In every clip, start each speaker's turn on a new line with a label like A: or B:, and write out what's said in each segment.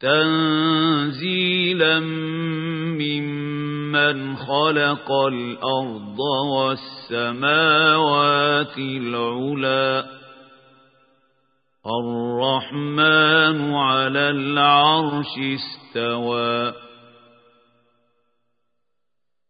A: تنزيلا ممن خلق الأرض والسماوات العلا. الرحمن على العرش استوى.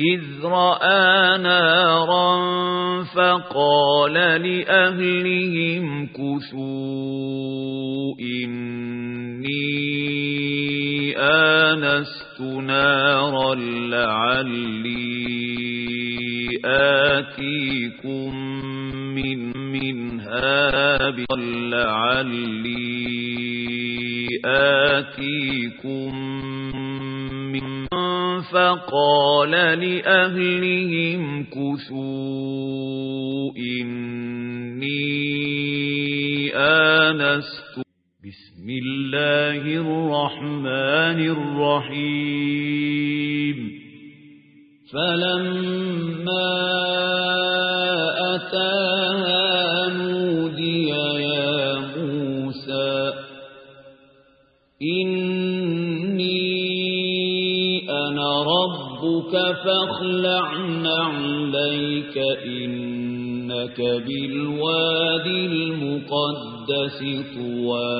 A: إذ رأى نارا فقال لأهلهم كثوا إني آنست نارا لعلي آتيكم من منها لعلي آتيكم فقال لأهلهم كثوا إني آنست. بسم الله الرحمن الرحيم. فلما أنا ربك فاخلع نعليك إنك بالوادي المقدس طوى.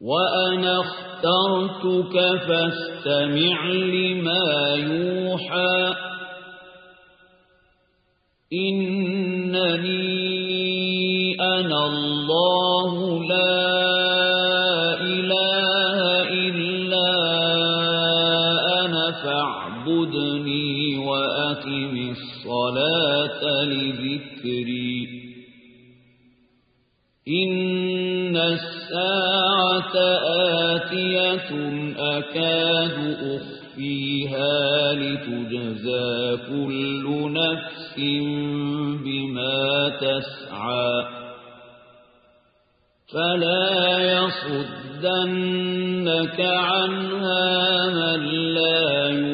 A: وأنا اخترتك فاستمع لما يوحى. إنني أنا الله لا الصلاة لذكري. إن الساعة آتية أكاد أخفيها لتجزى كل نفس بما تسعى. فلا يصدنك عنها من لا يؤمن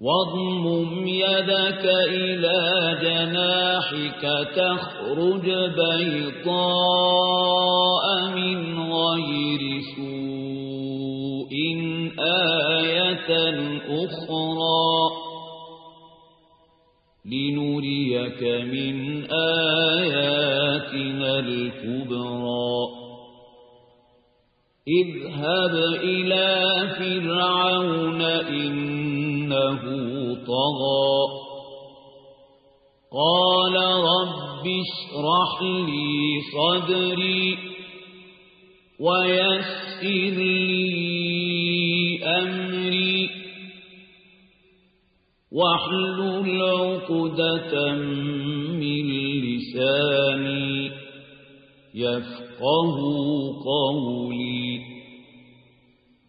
A: واضمم يدك إلى جناحك تخرج بيضاء من غير سوء آية أخرى. لنريك من آياتنا الكبرى. اذهب إلى فرعون إنه طغى. قال رب اشرح لي صدري ويسر لي أمري. واحلل عقدة من لساني يفقه قولي.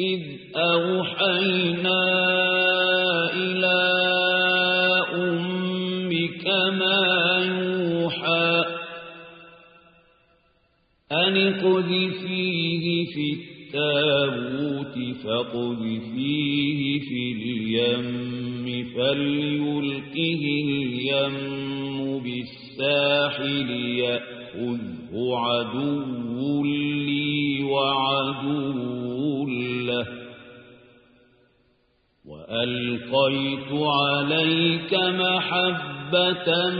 A: إذ أوحينا إلى أمك ما يوحى أن قذفيه في التابوت فقذفيه في اليم فليلقه اليم بالساحل يأخذه عدو لي وعدو وألقيت عليك محبة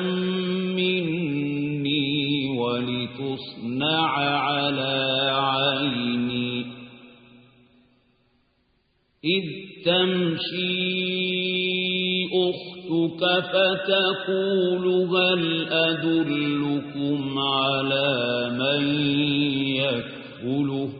A: مني ولتصنع على عيني. إذ تمشي أختك فتقول هل أدلكم على من يكفله؟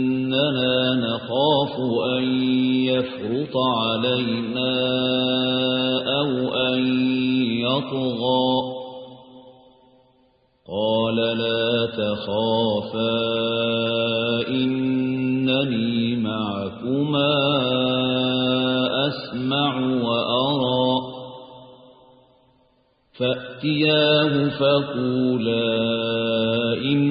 A: إننا نخاف أن يفرط علينا أو أن يطغى. قال لا تخافا إنني معكما أسمع وأرى. فأتياه فقولا إنا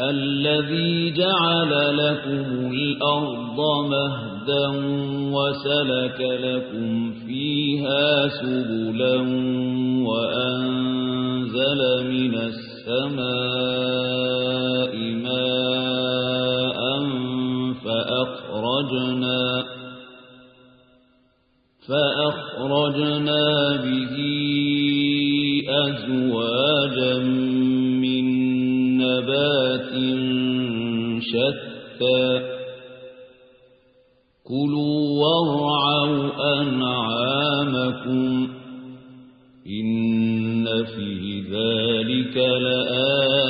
A: الذي جعل لكم الأرض مهدا وسلك لكم فيها سبلا وأنزل من السماء ماء فأخرجنا فأخرجنا به أزواجا نبات شتى. كلوا وارعوا أنعامكم إن في ذلك لآيات